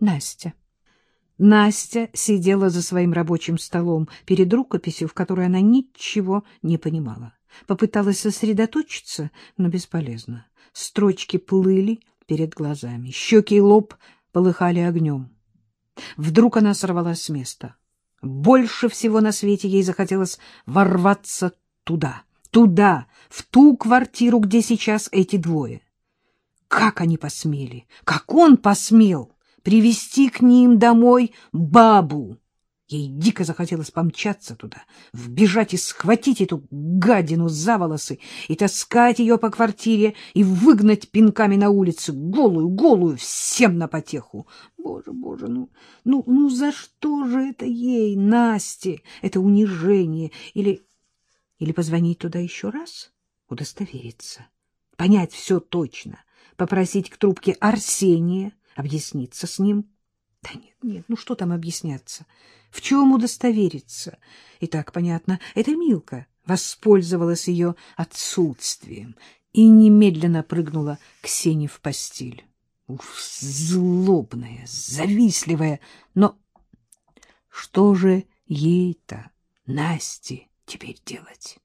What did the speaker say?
Настя. Настя сидела за своим рабочим столом перед рукописью, в которой она ничего не понимала. Попыталась сосредоточиться, но бесполезно. Строчки плыли перед глазами, щеки и лоб полыхали огнем. Вдруг она сорвалась с места. Больше всего на свете ей захотелось ворваться туда, туда, в ту квартиру, где сейчас эти двое. Как они посмели? Как он посмел привести к ним домой бабу? Ей дико захотелось помчаться туда, вбежать и схватить эту гадину за волосы и таскать ее по квартире и выгнать пинками на улицу, голую, голую, всем на потеху. Боже, боже, ну, ну, ну за что же это ей, Насте, это унижение? Или, или позвонить туда еще раз, удостовериться, понять все точно, попросить к трубке Арсения, объясниться с ним? Да нет, нет, ну что там объясняться? В чем удостовериться? И так понятно, это Милка воспользовалась ее отсутствием и немедленно прыгнула к Сене в постель. Уф, злобная, завистливая, но что же ей-то, Насте, теперь делать?